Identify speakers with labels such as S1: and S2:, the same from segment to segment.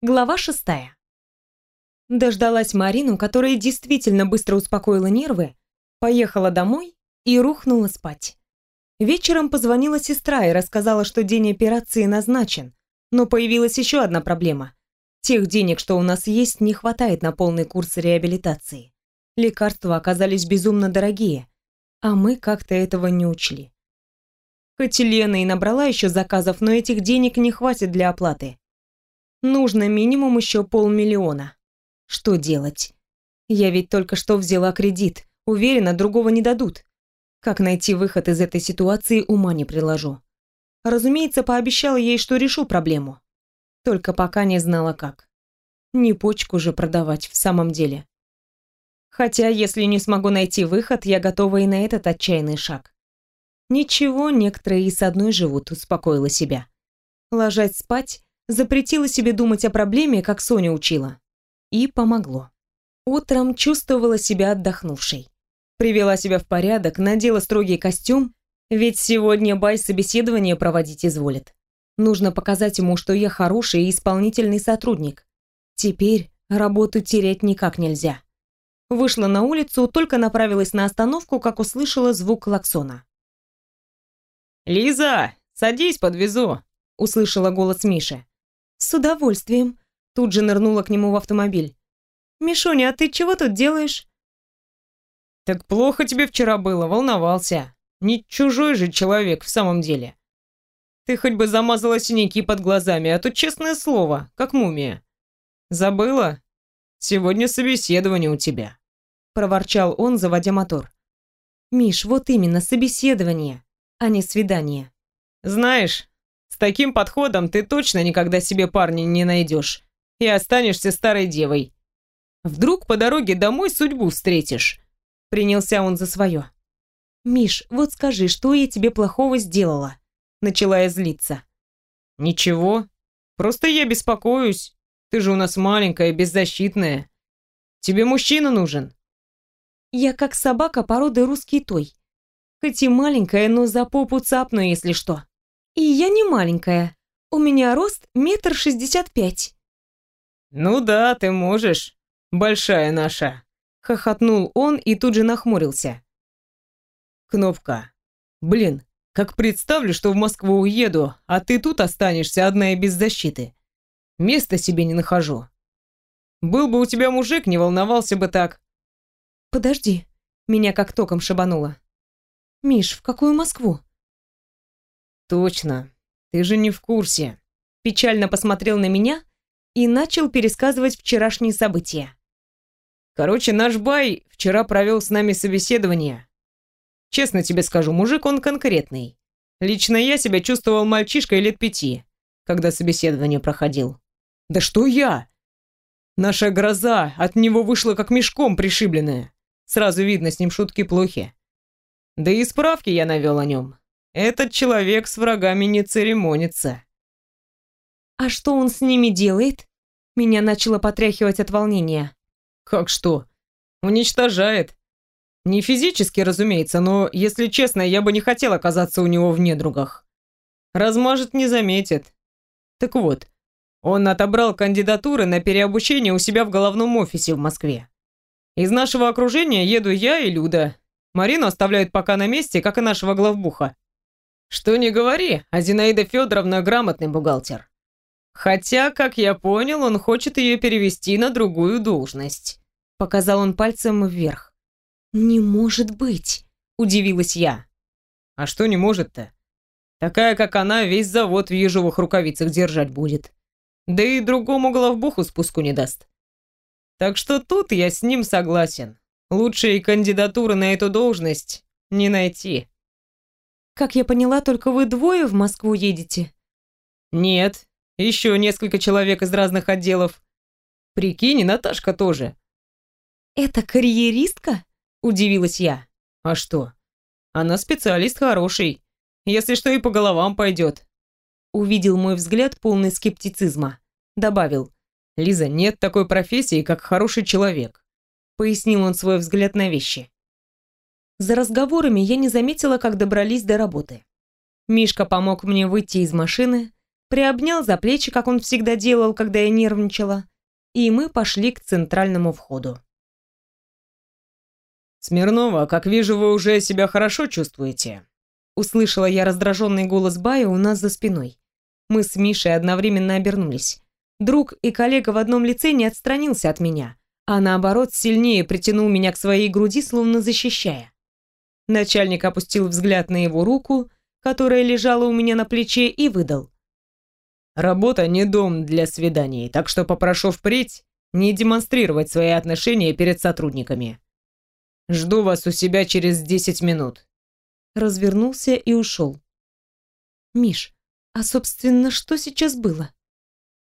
S1: Глава шестая. Дождалась Марину, которая действительно быстро успокоила нервы, поехала домой и рухнула спать. Вечером позвонила сестра и рассказала, что день операции назначен, но появилась еще одна проблема. Тех денег, что у нас есть, не хватает на полный курс реабилитации. Лекарства оказались безумно дорогие, а мы как-то этого не учли. Хоть Лена и набрала еще заказов, но этих денег не хватит для оплаты. Нужно минимум еще полмиллиона. Что делать? Я ведь только что взяла кредит. Уверена, другого не дадут. Как найти выход из этой ситуации, ума не приложу. Разумеется, пообещала ей, что решу проблему. Только пока не знала как. Не почку же продавать в самом деле. Хотя, если не смогу найти выход, я готова и на этот отчаянный шаг. Ничего, некоторые и с одной живут, успокоила себя. Ложась спать, Запретила себе думать о проблеме, как Соня учила. И помогло. Утром чувствовала себя отдохнувшей. Привела себя в порядок, надела строгий костюм, ведь сегодня Бай собеседование проводить изволит. Нужно показать ему, что я хороший и исполнительный сотрудник. Теперь работу терять никак нельзя. Вышла на улицу, только направилась на остановку, как услышала звук клаксона.
S2: «Лиза, садись, подвезу!» — услышала голос Миши.
S1: «С удовольствием», — тут же нырнула к нему в автомобиль. «Мишуня, а ты чего тут делаешь?»
S2: «Так плохо тебе вчера было, волновался. Не чужой же человек в самом деле. Ты хоть бы замазала синяки под глазами, а то, честное слово, как мумия. Забыла? Сегодня собеседование у тебя», — проворчал он, заводя мотор.
S1: «Миш, вот именно, собеседование, а не свидание».
S2: «Знаешь, с таким подходом ты точно никогда себе парня не найдешь и останешься старой девой. Вдруг по дороге домой судьбу встретишь. Принялся он за свое.
S1: «Миш, вот скажи, что я тебе плохого сделала?» Начала я злиться.
S2: «Ничего. Просто я беспокоюсь. Ты же у нас маленькая, беззащитная. Тебе мужчина нужен».
S1: «Я как собака породы русский той. Хоть и маленькая, но за попу цапну, если что». И я не маленькая. У меня рост метр шестьдесят пять.
S2: Ну да, ты можешь, большая наша. Хохотнул он и тут же нахмурился. Кнопка. Блин, как представлю, что в Москву уеду, а ты тут останешься одна и без защиты. Места себе не нахожу. Был бы у тебя мужик, не волновался бы так.
S1: Подожди, меня как током шибануло. Миш, в какую Москву?
S2: «Точно. Ты же не в курсе».
S1: Печально посмотрел на меня и начал пересказывать вчерашние события.
S2: «Короче, наш бай вчера провел с нами собеседование. Честно тебе скажу, мужик он конкретный. Лично я себя чувствовал мальчишкой лет пяти, когда собеседование проходил. Да что я? Наша гроза от него вышла как мешком пришибленная. Сразу видно, с ним шутки плохи. Да и справки я навел о нем. Этот человек с врагами не церемонится.
S1: А что он с ними делает? Меня начало потряхивать от волнения.
S2: Как что? Уничтожает. Не физически, разумеется, но, если честно, я бы не хотел оказаться у него в недругах. Размажет, не заметит. Так вот, он отобрал кандидатуры на переобучение у себя в головном офисе в Москве. Из нашего окружения еду я и Люда. Марину оставляют пока на месте, как и нашего главбуха. Что не говори, а Зинаида Федоровна грамотный бухгалтер. Хотя, как я понял, он хочет ее перевести на другую должность.
S1: Показал он пальцем вверх. Не может быть, удивилась я.
S2: А что не может-то? Такая, как она, весь завод в ежовых рукавицах держать будет. Да и другому главбуху спуску не даст. Так что тут я с ним согласен. Лучшей кандидатуры на эту должность не найти.
S1: Как я поняла, только вы двое в Москву едете?
S2: Нет, еще несколько человек из разных отделов. Прикинь, Наташка тоже.
S1: Это карьеристка? Удивилась я.
S2: А что? Она специалист хороший. Если что, и по головам пойдет.
S1: Увидел мой взгляд полный скептицизма. Добавил.
S2: Лиза, нет такой профессии, как хороший человек.
S1: Пояснил он свой взгляд на вещи. За разговорами я не заметила, как добрались до работы. Мишка помог мне выйти из машины, приобнял за плечи, как он всегда делал, когда я нервничала, и мы пошли к центральному входу.
S2: «Смирнова, как вижу, вы уже себя хорошо чувствуете»,
S1: услышала я раздраженный голос Бая у нас за спиной. Мы с Мишей одновременно обернулись. Друг и коллега в одном лице не отстранился от меня, а наоборот сильнее притянул меня к своей груди, словно защищая. Начальник опустил взгляд на его руку, которая лежала у меня на плече, и выдал.
S2: «Работа не дом для свиданий, так что попрошу впредь не демонстрировать свои отношения перед сотрудниками. Жду вас у себя через 10 минут
S1: развернулся и ушел. «Миш, а, собственно, что сейчас было?»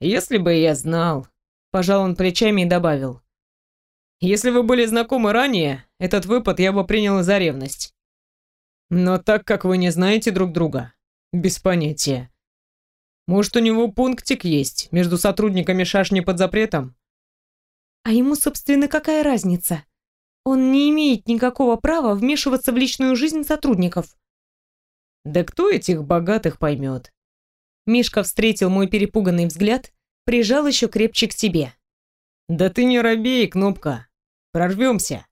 S2: «Если бы я знал», — пожал он плечами и добавил. «Если вы были знакомы ранее, этот выпад я бы принял за ревность. Но так как вы не знаете друг друга, без понятия. Может, у него пунктик есть между сотрудниками шашни под запретом?»
S1: «А ему, собственно, какая разница?» Он не имеет никакого права вмешиваться в личную жизнь сотрудников.
S2: Да кто этих богатых поймет?
S1: Мишка встретил мой перепуганный взгляд, прижал еще крепче к себе.
S2: Да ты не робей, Кнопка. Прорвемся.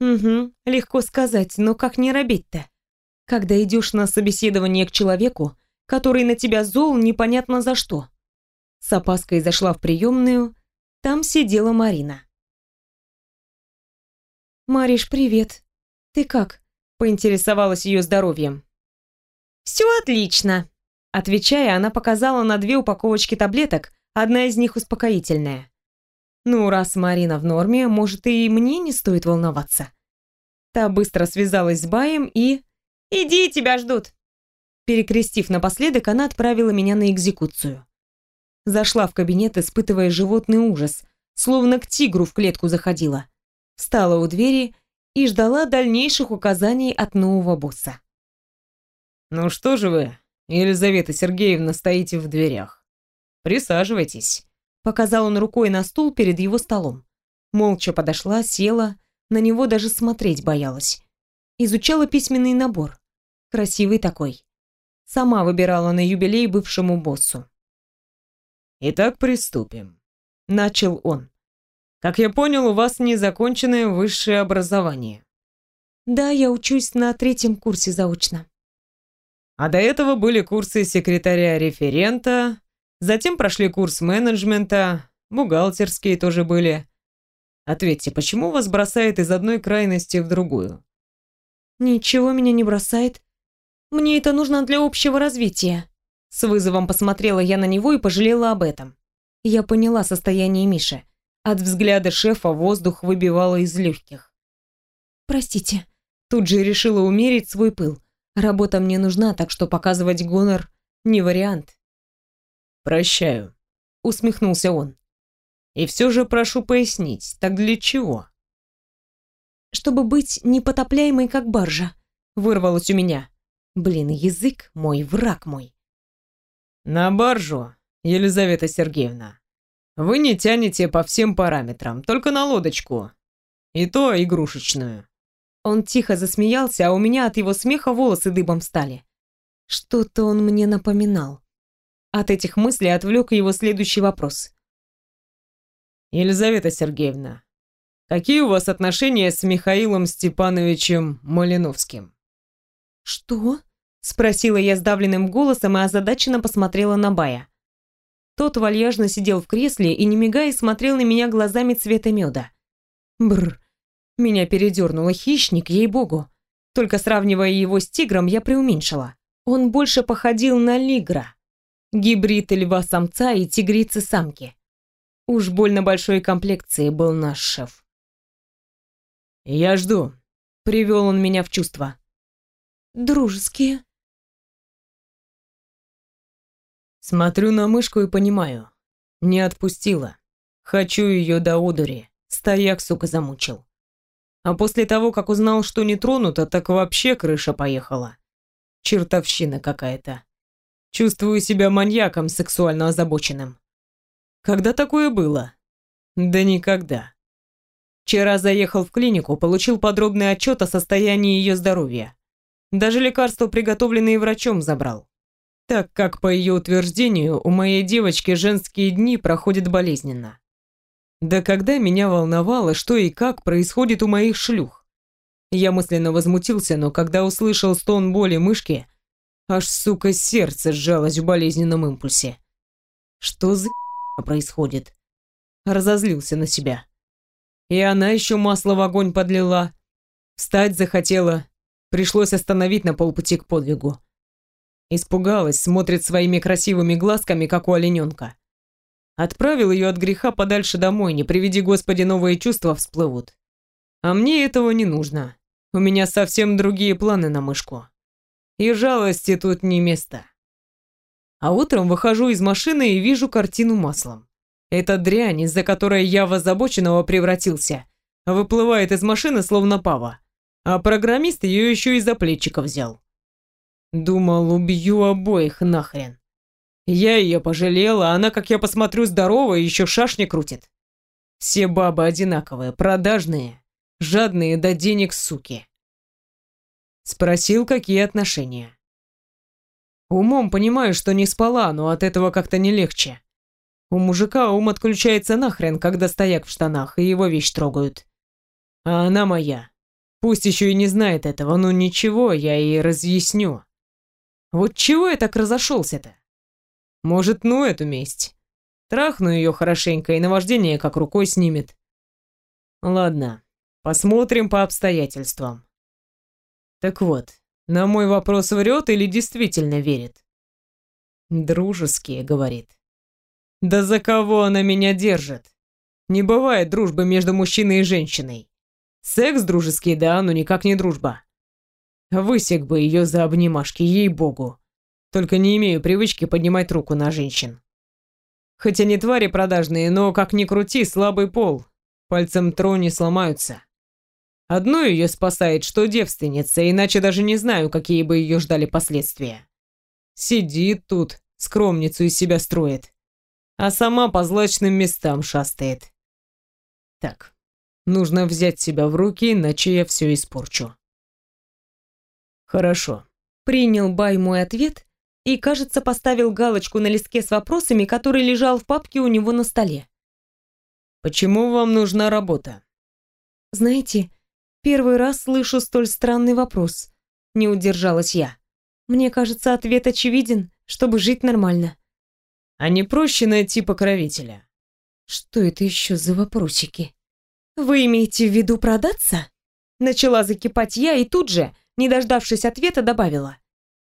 S1: Угу, легко сказать, но как не робить-то? Когда идешь на собеседование к человеку, который на тебя зол непонятно за что. С опаской зашла в приемную, там сидела Марина. «Мариш, привет. Ты как?» — поинтересовалась ее здоровьем. «Все отлично!» Отвечая, она показала на две упаковочки таблеток, одна из них успокоительная. «Ну, раз Марина в норме, может, и мне не стоит волноваться». Та быстро связалась с Баем и... «Иди, тебя ждут!» Перекрестив напоследок, она отправила меня на экзекуцию. Зашла в кабинет, испытывая животный ужас, словно к тигру в клетку заходила встала у двери и ждала дальнейших указаний от нового босса.
S2: «Ну что же вы, Елизавета Сергеевна, стоите в дверях? Присаживайтесь», — показал он рукой на стул перед его столом.
S1: Молча подошла, села, на него даже смотреть боялась. Изучала письменный набор. Красивый такой. Сама выбирала на юбилей бывшему боссу.
S2: «Итак, приступим», — начал он. Как я понял, у вас незаконченное высшее образование.
S1: Да, я учусь на третьем курсе заочно.
S2: А до этого были курсы секретаря-референта, затем прошли курс менеджмента, бухгалтерские тоже были. Ответьте, почему вас бросает из одной крайности в другую?
S1: Ничего меня не бросает. Мне это нужно для общего развития. С вызовом посмотрела я на него и пожалела об этом. Я поняла состояние Миши. От взгляда шефа воздух выбивало из легких. «Простите». Тут же решила умерить свой пыл. Работа мне нужна, так что показывать гонор не вариант.
S2: «Прощаю», — усмехнулся он. «И все же прошу пояснить, так для чего?»
S1: «Чтобы быть непотопляемой, как баржа», — вырвалось у меня. Блин, язык мой, враг мой.
S2: «На баржу, Елизавета Сергеевна», вы не тянете по всем параметрам, только на лодочку. И то игрушечную.
S1: Он тихо засмеялся, а у меня от его смеха волосы дыбом стали. Что-то он мне напоминал. От этих мыслей отвлек его следующий вопрос.
S2: Елизавета Сергеевна, какие у вас отношения с Михаилом Степановичем Малиновским?
S1: Что? Спросила я сдавленным голосом и озадаченно посмотрела на Бая. Тот вальяжно сидел в кресле и, не мигая, смотрел на меня глазами цвета меда. Бр. Меня передернуло хищник, ей-богу. Только сравнивая его с тигром, я преуменьшила. Он больше походил на лигра. Гибрид льва-самца и тигрицы-самки. Уж больно большой комплекции был наш шеф.
S2: «Я жду», — привел он меня в чувство.
S1: «Дружеские»,
S2: Смотрю на мышку и понимаю. Не отпустила. Хочу ее до одури. Стояк, сука, замучил. А после того, как узнал, что не тронуто, так вообще крыша поехала. Чертовщина какая-то. Чувствую себя маньяком сексуально озабоченным. Когда такое было? Да никогда. Вчера заехал в клинику, получил подробный отчет о состоянии ее здоровья. Даже лекарства, приготовленные врачом, забрал. так как, по ее утверждению, у моей девочки женские дни проходят болезненно. Да когда меня волновало, что и как происходит у моих шлюх. Я мысленно возмутился, но когда услышал стон боли мышки, аж, сука, сердце сжалось в болезненном импульсе. Что за происходит? Разозлился на себя. И она еще масло в огонь подлила. Встать захотела. Пришлось остановить на полпути к подвигу. Испугалась, смотрит своими красивыми глазками, как у олененка. Отправил ее от греха подальше домой, не приведи Господи, новые чувства всплывут. А мне этого не нужно. У меня совсем другие планы на мышку. И жалости тут не место. А утром выхожу из машины и вижу картину маслом. Эта дрянь, из-за которой я в озабоченного превратился, выплывает из машины словно пава. А программист ее еще из-за плечика взял. Думал, убью обоих нахрен. Я ее пожалела, она, как я посмотрю, здоровая, еще шашни крутит. Все бабы одинаковые, продажные, жадные до денег суки. Спросил, какие отношения. Умом понимаю, что не спала, но от этого как-то не легче. У мужика ум отключается нахрен, когда стояк в штанах, и его вещь трогают. А она моя. Пусть еще и не знает этого, но ничего, я ей разъясню. Вот чего я так разошелся-то? Может, ну эту месть. Трахну ее хорошенько, и наваждение как рукой снимет. Ладно, посмотрим по обстоятельствам. Так вот, на мой вопрос врет или действительно верит? Дружеские, говорит. Да за кого она меня держит? Не бывает дружбы между мужчиной и женщиной. Секс дружеский, да, но никак не дружба. Высек бы ее за обнимашки, ей-богу. Только не имею привычки поднимать руку на женщин. Хотя не твари продажные, но, как ни крути, слабый пол. Пальцем трони сломаются. Одну ее спасает, что девственница, иначе даже не знаю, какие бы ее ждали последствия. Сидит тут, скромницу из себя строит. А сама по злачным местам шастает. Так, нужно взять себя в руки, иначе я все испорчу. Хорошо. Принял Бай мой ответ и, кажется, поставил галочку на листке с вопросами, который лежал в папке у него на столе. «Почему вам нужна работа?»
S1: «Знаете, первый раз слышу столь странный вопрос», — не удержалась я. «Мне кажется, ответ очевиден, чтобы жить нормально».
S2: «А не проще найти покровителя?»
S1: «Что это еще за вопросики?» «Вы имеете в виду продаться?» Начала закипать я и тут же, не дождавшись ответа, добавила.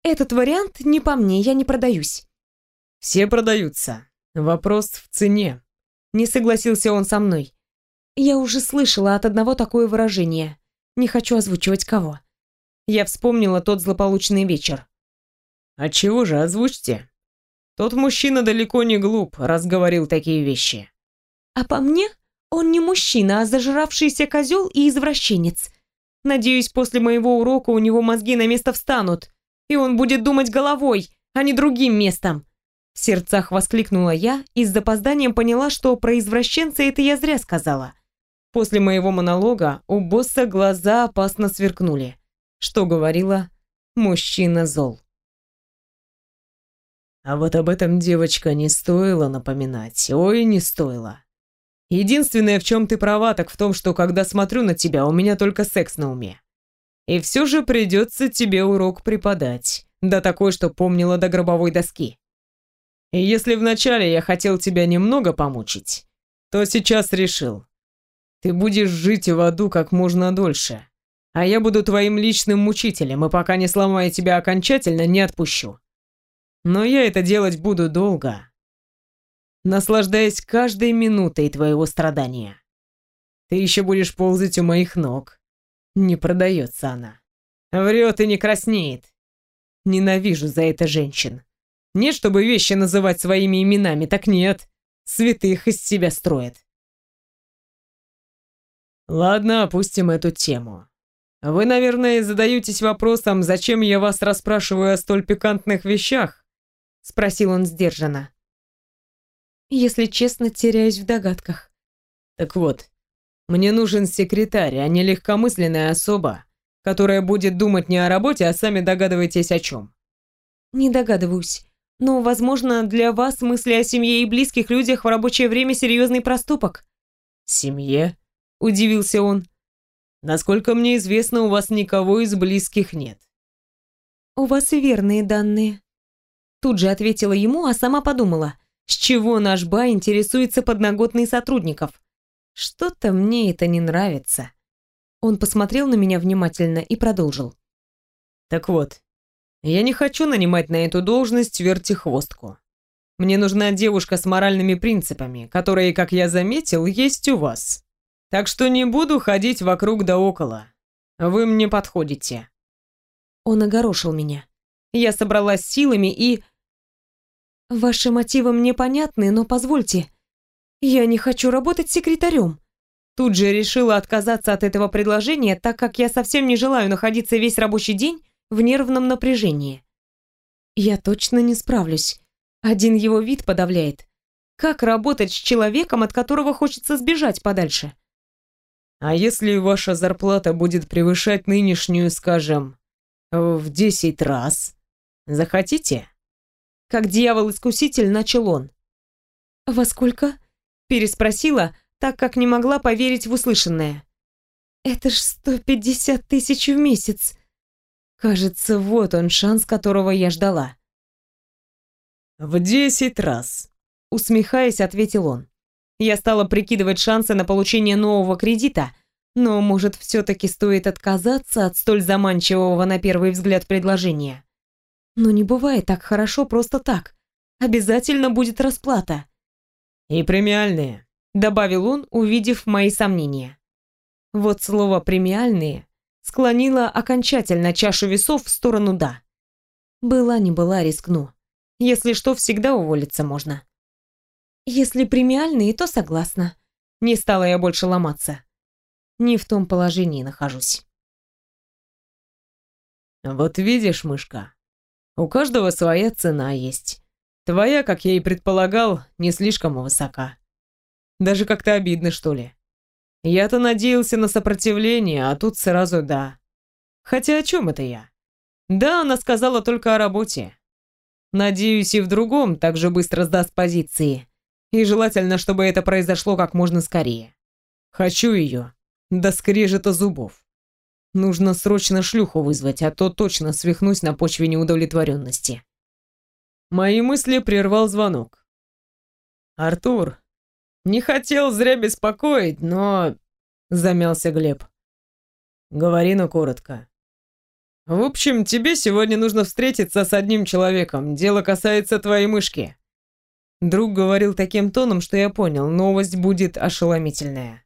S1: Этот вариант не по мне, я не продаюсь.
S2: Все продаются. Вопрос в цене.
S1: Не согласился он со мной. Я уже слышала от одного такое выражение. Не хочу озвучивать кого. Я вспомнила тот злополучный вечер.
S2: А чего же, озвучьте. Тот мужчина далеко не глуп, раз говорил такие вещи.
S1: А по мне, он не мужчина, а зажравшийся козел и извращенец. Надеюсь, после моего урока у него мозги на место встанут и он будет думать головой, а не другим местом. В сердцах воскликнула я и с запозданием поняла, что про извращенца это я зря сказала. После моего монолога у босса глаза опасно сверкнули. Что говорила «мужчина зол».
S2: А вот об этом, девочка, не стоило напоминать. Ой, не стоило. Единственное, в чем ты права, так в том, что когда смотрю на тебя, у меня только секс на уме. И все же придется тебе урок преподать, да такой, что помнила до гробовой доски. И если вначале я хотел тебя немного помучить, то сейчас решил. Ты будешь жить в аду как можно дольше, а я буду твоим личным мучителем, и пока не сломаю тебя окончательно, не отпущу. Но я это делать буду долго, наслаждаясь каждой минутой твоего страдания. Ты еще будешь ползать у моих ног, не продается она. Врет и не краснеет. Ненавижу за это женщин. Не чтобы вещи называть своими именами, так нет. Святых из себя строят. Ладно, опустим эту тему. Вы, наверное, задаетесь вопросом, зачем я вас расспрашиваю о столь пикантных вещах? Спросил он сдержанно.
S1: Если честно, теряюсь в догадках.
S2: Так вот, мне нужен секретарь, а не легкомысленная особа, которая будет думать не о работе, а сами догадываетесь о чем.
S1: Не догадываюсь. Но, возможно, для вас мысли о семье и близких людях в рабочее время серьезный проступок.
S2: Семье? Удивился он. Насколько мне известно, у вас никого из близких нет.
S1: У вас верные данные. Тут же ответила ему, а сама подумала, с чего наш Ба интересуется подноготной сотрудников. Что-то мне это не нравится. Он посмотрел на меня внимательно и продолжил.
S2: Так вот, я не хочу нанимать на эту должность вертихвостку. Мне нужна девушка с моральными принципами, которые, как я заметил, есть у вас. Так что не буду ходить вокруг да около. Вы мне подходите.
S1: Он огорошил меня. Я собралась силами и... Ваши мотивы мне понятны, но позвольте. Я не хочу работать секретарем. Тут же решила отказаться от этого предложения, так как я совсем не желаю находиться весь рабочий день в нервном напряжении. Я точно не справлюсь. Один его вид подавляет. Как работать с человеком, от которого хочется сбежать подальше?
S2: А если ваша зарплата будет превышать нынешнюю, скажем, в десять раз, захотите?
S1: Как дьявол-искуситель начал он. «Во сколько?» – переспросила, так как не могла поверить в услышанное. «Это ж сто пятьдесят тысяч в месяц!» Кажется, вот он шанс, которого я ждала.
S2: «В десять раз!»
S1: – усмехаясь, ответил он. Я стала прикидывать шансы на получение нового кредита, но, может, все-таки стоит отказаться от столь заманчивого на первый взгляд предложения. Но не бывает так хорошо просто так. Обязательно будет расплата.
S2: «И премиальные», — добавил он, увидев мои сомнения.
S1: Вот слово «премиальные» склонило окончательно чашу весов в сторону «да». Была не была, рискну. Если что, всегда уволиться можно. Если премиальные, то согласна. Не стала я больше ломаться. Не в том положении нахожусь.
S2: Вот видишь, мышка, у каждого своя цена есть. Твоя, как я и предполагал, не слишком высока. Даже как-то обидно, что ли. Я-то надеялся на сопротивление, а тут сразу да. Хотя о чем это я? Да, она сказала только о работе. Надеюсь, и в другом так же быстро сдаст позиции. И желательно, чтобы это произошло как можно скорее. Хочу ее. До скрежета зубов. Нужно срочно шлюху вызвать, а то точно свихнусь на почве неудовлетворенности. Мои мысли прервал звонок. «Артур, не хотел зря беспокоить, но...» Замялся Глеб. «Говори, но коротко». «В общем, тебе сегодня нужно встретиться с одним человеком. Дело касается твоей мышки». Друг говорил таким тоном, что я понял, новость будет ошеломительная.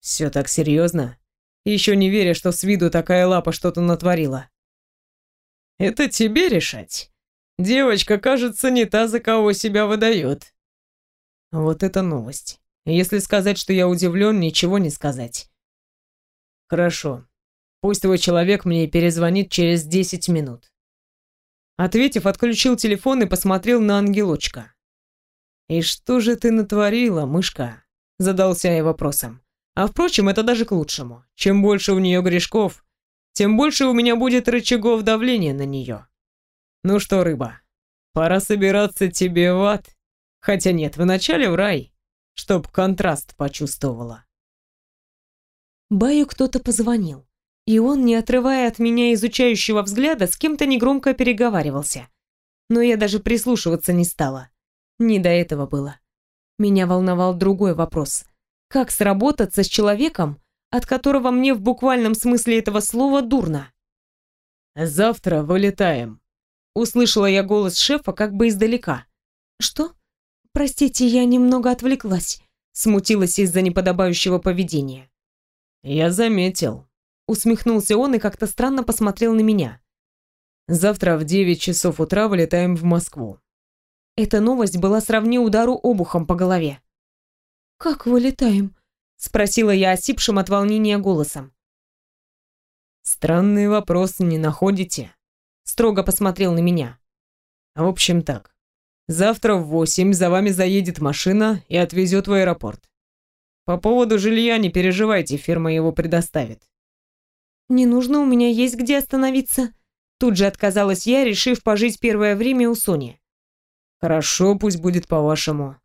S2: «Все так серьезно?» Еще не веря, что с виду такая лапа что-то натворила. «Это тебе решать. Девочка, кажется, не та, за кого себя выдает». Вот это новость. Если сказать, что я удивлен, ничего не сказать. Хорошо. Пусть твой человек мне перезвонит через 10 минут. Ответив, отключил телефон и посмотрел на ангелочка. «И что же ты натворила, мышка?» Задался я вопросом. А впрочем, это даже к лучшему. Чем больше у нее грешков, тем больше у меня будет рычагов давления на нее. Ну что, рыба, пора собираться тебе в ад. Хотя нет, вначале в рай, чтоб контраст почувствовала.
S1: Баю кто-то позвонил, и он, не отрывая от меня изучающего взгляда, с кем-то негромко переговаривался. Но я даже прислушиваться не стала. Не до этого было. Меня волновал другой вопрос. Как сработаться с человеком, от которого мне в буквальном смысле этого слова дурно?
S2: «Завтра вылетаем», — услышала я голос шефа как бы издалека.
S1: «Что? Простите, я немного отвлеклась», — смутилась из-за неподобающего поведения.
S2: «Я заметил», — усмехнулся он и как-то странно посмотрел на меня. «Завтра в девять часов утра вылетаем в Москву».
S1: Эта новость была сравни удару обухом по голове. «Как вылетаем?» — спросила я осипшим от волнения голосом.
S2: «Странный вопрос, не находите?» — строго посмотрел на меня. «В общем так, завтра в восемь за вами заедет машина и отвезет в аэропорт. По поводу жилья не переживайте, фирма его предоставит».
S1: «Не нужно, у меня есть где остановиться», Тут же отказалась я, решив пожить первое время у Сони.
S2: Хорошо, пусть будет по-вашему.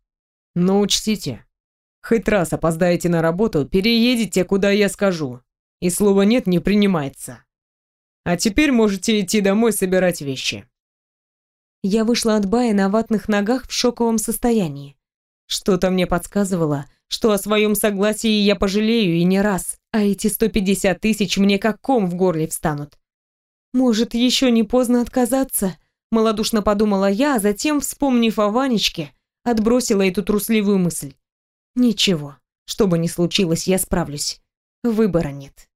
S2: Но учтите, хоть раз опоздаете на работу, переедете, куда я скажу. И слова «нет» не принимается. А теперь можете идти домой собирать вещи.
S1: Я вышла от бая на ватных ногах в шоковом состоянии. Что-то мне подсказывало, что о своем согласии я пожалею и не раз, а эти 150 тысяч мне как ком в горле встанут. Может, еще не поздно отказаться? Молодушно подумала я, а затем, вспомнив о Ванечке, отбросила эту трусливую мысль. Ничего, что бы ни случилось, я справлюсь. Выбора нет.